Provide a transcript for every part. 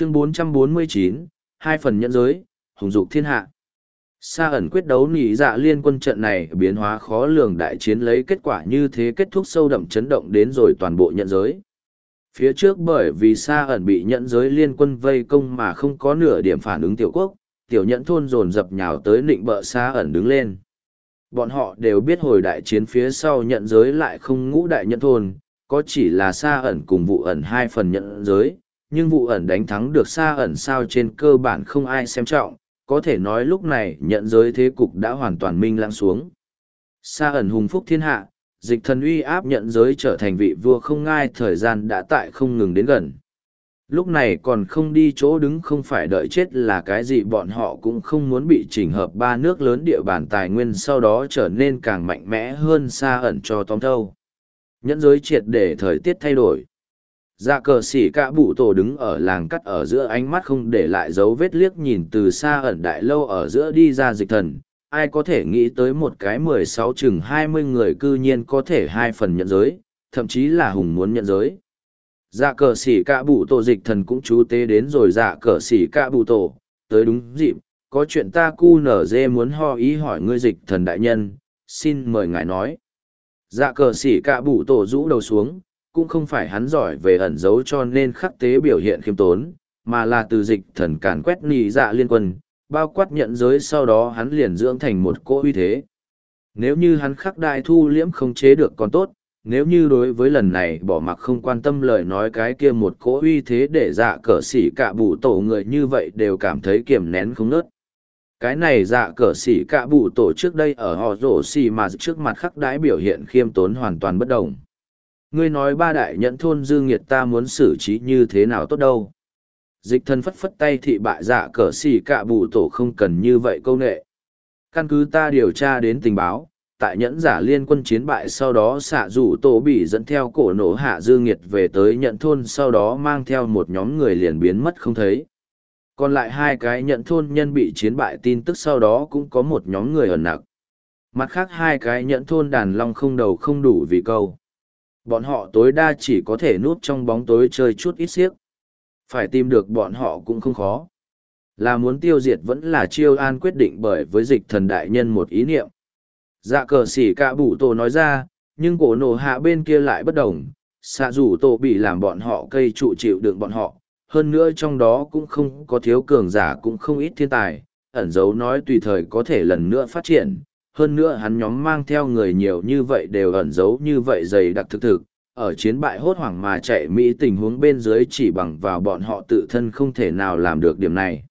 chương 449, hai phần nhận giới, hùng dục thiên hạ. Sa ẩn quyết đấu nỉ dạ liên quân trận này biến hóa khó lường đại chiến lấy kết quả như thế kết thúc sâu đậm chấn động đến rồi toàn bộ nhận giới. Phía trước bởi vì Sa ẩn bị nhận giới liên quân vây công mà không có nửa điểm phản ứng tiểu quốc, tiểu nhẫn thôn dồn dập nhào tới nịnh bợ Sa ẩn đứng lên. Bọn họ đều biết hồi đại chiến phía sau nhận giới lại không ngũ đại nhận thôn, có chỉ là Sa ẩn cùng vụ ẩn hai phần nhận giới, nhưng vụ ẩn đánh thắng được Sa ẩn sao trên cơ bản không ai xem trọng có thể nói lúc này nhận giới thế cục đã hoàn toàn minh lãng xuống. Sa ẩn hùng phúc thiên hạ, dịch thần uy áp nhận giới trở thành vị vua không ngai thời gian đã tại không ngừng đến gần. Lúc này còn không đi chỗ đứng không phải đợi chết là cái gì bọn họ cũng không muốn bị chỉnh hợp ba nước lớn địa bàn tài nguyên sau đó trở nên càng mạnh mẽ hơn xa ẩn cho tóm thâu. Nhẫn giới triệt để thời tiết thay đổi. Dạ cờ xỉ cả bụ tổ đứng ở làng cắt ở giữa ánh mắt không để lại dấu vết liếc nhìn từ xa ẩn đại lâu ở giữa đi ra dịch thần. Ai có thể nghĩ tới một cái mười sáu chừng hai mươi người cư nhiên có thể hai phần nhận giới, thậm chí là hùng muốn nhận giới. Dạ cờ xỉ cả bụ tổ dịch thần cũng chú tế đến rồi dạ cờ xỉ cả bụ tổ, tới đúng dịp, có chuyện ta cu nở dê muốn ho ý hỏi ngươi dịch thần đại nhân, xin mời ngài nói. Dạ cờ xỉ cả bụ tổ rũ đầu xuống, cũng không phải hắn giỏi về ẩn giấu cho nên khắc tế biểu hiện khiêm tốn, mà là từ dịch thần càn quét nì dạ liên quân, bao quát nhận giới sau đó hắn liền dưỡng thành một cỗ uy thế. Nếu như hắn khắc đại thu liễm không chế được còn tốt, nếu như đối với lần này bỏ mặc không quan tâm lời nói cái kia một cỗ uy thế để dạ cờ xỉ cả bụ tổ người như vậy đều cảm thấy kiềm nén không nớt. Cái này dạ cờ xỉ cả bụ tổ trước đây ở họ rổ xỉ mà trước mặt khắc đái biểu hiện khiêm tốn hoàn toàn bất đồng ngươi nói ba đại nhẫn thôn dư nghiệt ta muốn xử trí như thế nào tốt đâu? Dịch thân phất phất tay thị bại dạ cờ xì cạ bù tổ không cần như vậy câu nệ. Căn cứ ta điều tra đến tình báo, tại nhẫn giả liên quân chiến bại sau đó xạ rủ tổ bị dẫn theo cổ nổ hạ dư nghiệt về tới nhận thôn sau đó mang theo một nhóm người liền biến mất không thấy. Còn lại hai cái nhận thôn nhân bị chiến bại tin tức sau đó cũng có một nhóm người ẩn nặc. Mặt khác hai cái nhận thôn đàn long không đầu không đủ vì câu bọn họ tối đa chỉ có thể núp trong bóng tối chơi chút ít xiếc. Phải tìm được bọn họ cũng không khó. Là muốn tiêu diệt vẫn là chiêu an quyết định bởi với dịch thần đại nhân một ý niệm. Dạ cờ xỉ cả bụ tổ nói ra, nhưng cổ nổ hạ bên kia lại bất đồng. Xạ rủ tổ bị làm bọn họ cây trụ chịu đựng bọn họ. Hơn nữa trong đó cũng không có thiếu cường giả cũng không ít thiên tài. Ẩn dấu nói tùy thời có thể lần nữa phát triển hơn nữa hắn nhóm mang theo người nhiều như vậy đều ẩn giấu như vậy dày đặc thực thực, ở chiến bại hốt hoảng mà chạy Mỹ tình huống bên dưới chỉ bằng vào bọn họ tự thân không thể nào làm được điểm này.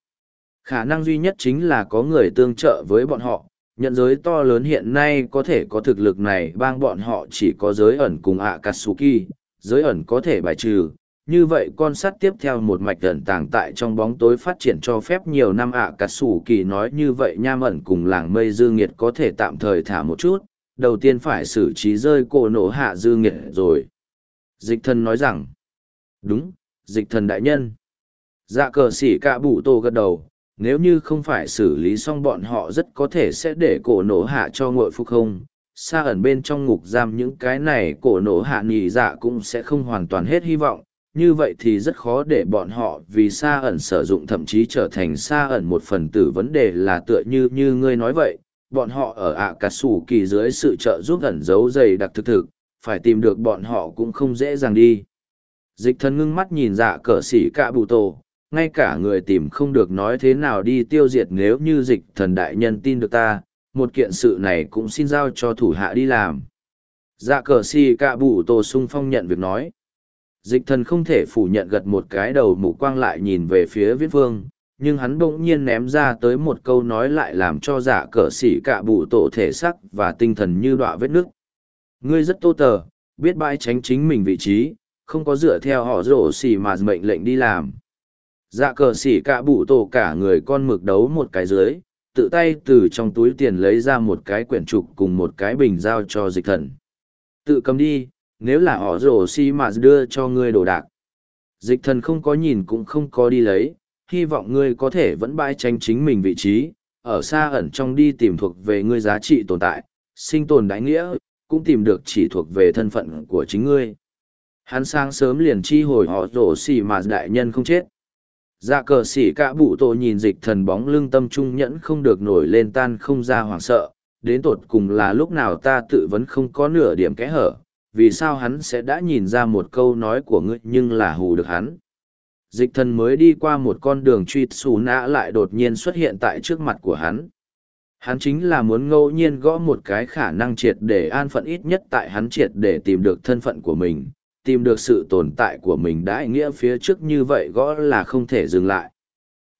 Khả năng duy nhất chính là có người tương trợ với bọn họ, nhận giới to lớn hiện nay có thể có thực lực này bang bọn họ chỉ có giới ẩn cùng Akatsuki, giới ẩn có thể bài trừ, như vậy con sắt tiếp theo một mạch ẩn tàng tại trong bóng tối phát triển cho phép nhiều năm ạ à, cà sủ kỳ nói như vậy nham ẩn cùng làng mây dư nghiệt có thể tạm thời thả một chút đầu tiên phải xử trí rơi cổ nổ hạ dư nghiệt rồi. Dịch thần nói rằng đúng dịch thần đại nhân. Dạ cờ xỉ cạ bụ tô gật đầu nếu như không phải xử lý xong bọn họ rất có thể sẽ để cổ nổ hạ cho ngội phục không. Xa ẩn bên trong ngục giam những cái này cổ nổ hạ nhì dạ cũng sẽ không hoàn toàn hết hy vọng như vậy thì rất khó để bọn họ vì xa ẩn sử dụng thậm chí trở thành xa ẩn một phần tử vấn đề là tựa như như ngươi nói vậy, bọn họ ở ạ cà sủ kỳ dưới sự trợ giúp ẩn giấu dày đặc thực thực, phải tìm được bọn họ cũng không dễ dàng đi. Dịch thần ngưng mắt nhìn dạ cờ xỉ cạ bụ tổ, ngay cả người tìm không được nói thế nào đi tiêu diệt nếu như dịch thần đại nhân tin được ta, một kiện sự này cũng xin giao cho thủ hạ đi làm. Dạ cờ xỉ cạ bụ tổ sung phong nhận việc nói dịch thần không thể phủ nhận gật một cái đầu mù quang lại nhìn về phía viễn phương, nhưng hắn bỗng nhiên ném ra tới một câu nói lại làm cho giả cờ xỉ cạ bụ tổ thể sắc và tinh thần như đọa vết nước. Ngươi rất tô tờ, biết bãi tránh chính mình vị trí, không có dựa theo họ rổ xỉ mà mệnh lệnh đi làm. Dạ cờ xỉ cạ bụ tổ cả người con mực đấu một cái dưới, tự tay từ trong túi tiền lấy ra một cái quyển trục cùng một cái bình giao cho dịch thần. Tự cầm đi nếu là họ rổ xi mà đưa cho ngươi đồ đạc. Dịch thần không có nhìn cũng không có đi lấy, hy vọng ngươi có thể vẫn bãi tranh chính mình vị trí, ở xa ẩn trong đi tìm thuộc về ngươi giá trị tồn tại, sinh tồn đại nghĩa, cũng tìm được chỉ thuộc về thân phận của chính ngươi. Hắn sang sớm liền chi hồi họ rổ xì mà đại nhân không chết. dạ cờ xỉ cả bụ tổ nhìn dịch thần bóng lưng tâm trung nhẫn không được nổi lên tan không ra hoảng sợ đến tột cùng là lúc nào ta tự vấn không có nửa điểm kẽ hở vì sao hắn sẽ đã nhìn ra một câu nói của ngươi nhưng là hù được hắn? Dịch thần mới đi qua một con đường truy xù nã lại đột nhiên xuất hiện tại trước mặt của hắn. Hắn chính là muốn ngẫu nhiên gõ một cái khả năng triệt để an phận ít nhất tại hắn triệt để tìm được thân phận của mình, tìm được sự tồn tại của mình đã nghĩa phía trước như vậy gõ là không thể dừng lại.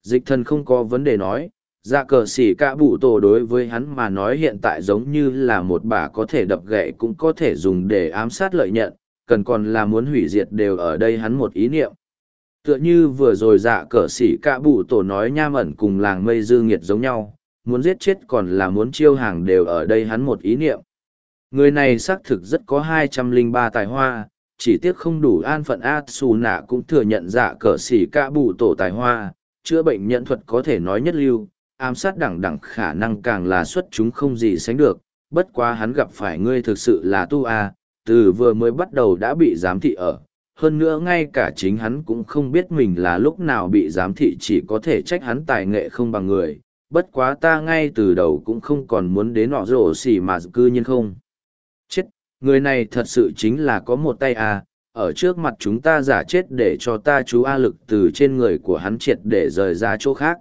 Dịch thần không có vấn đề nói dạ cờ xỉ cả bụ tổ đối với hắn mà nói hiện tại giống như là một bà có thể đập gậy cũng có thể dùng để ám sát lợi nhận, cần còn là muốn hủy diệt đều ở đây hắn một ý niệm. Tựa như vừa rồi dạ cờ xỉ cả bụ tổ nói nham ẩn cùng làng mây dư nghiệt giống nhau, muốn giết chết còn là muốn chiêu hàng đều ở đây hắn một ý niệm. Người này xác thực rất có hai trăm linh ba tài hoa, chỉ tiếc không đủ an phận a xù nạ cũng thừa nhận dạ cờ xỉ cả bụ tổ tài hoa, chữa bệnh nhận thuật có thể nói nhất lưu ám sát đẳng đẳng khả năng càng là xuất chúng không gì sánh được, bất quá hắn gặp phải ngươi thực sự là tu a, từ vừa mới bắt đầu đã bị giám thị ở. Hơn nữa ngay cả chính hắn cũng không biết mình là lúc nào bị giám thị chỉ có thể trách hắn tài nghệ không bằng người. Bất quá ta ngay từ đầu cũng không còn muốn đến nọ rổ xỉ mà cư nhiên không. Chết, người này thật sự chính là có một tay a ở trước mặt chúng ta giả chết để cho ta chú A lực từ trên người của hắn triệt để rời ra chỗ khác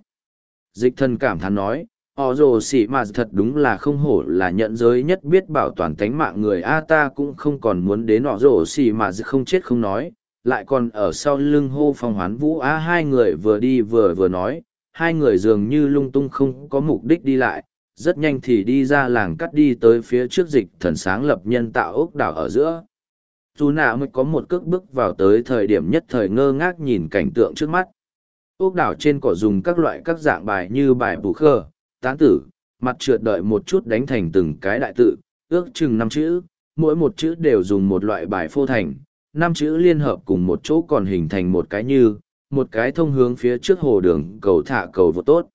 dịch thần cảm thán nói họ rồ xỉ mà thật đúng là không hổ là nhận giới nhất biết bảo toàn tánh mạng người. A, ta cũng không còn muốn đến họ rồ xỉ mà không chết không nói, lại còn ở sau lưng hô phong hoán vũ. A, hai người vừa đi vừa vừa nói, hai người dường như lung tung không có mục đích đi lại, rất nhanh thì đi ra làng cắt đi tới phía trước dịch thần sáng lập nhân tạo ốc đảo ở giữa. Dù nạ mới có một cước bước vào tới thời điểm nhất thời ngơ ngác nhìn cảnh tượng trước mắt ốc đảo trên cỏ dùng các loại các dạng bài như bài bù khơ, tán tử, mặt trượt đợi một chút đánh thành từng cái đại tự, ước chừng năm chữ, mỗi một chữ đều dùng một loại bài phô thành, năm chữ liên hợp cùng một chỗ còn hình thành một cái như, một cái thông hướng phía trước hồ đường cầu thả cầu vô tốt.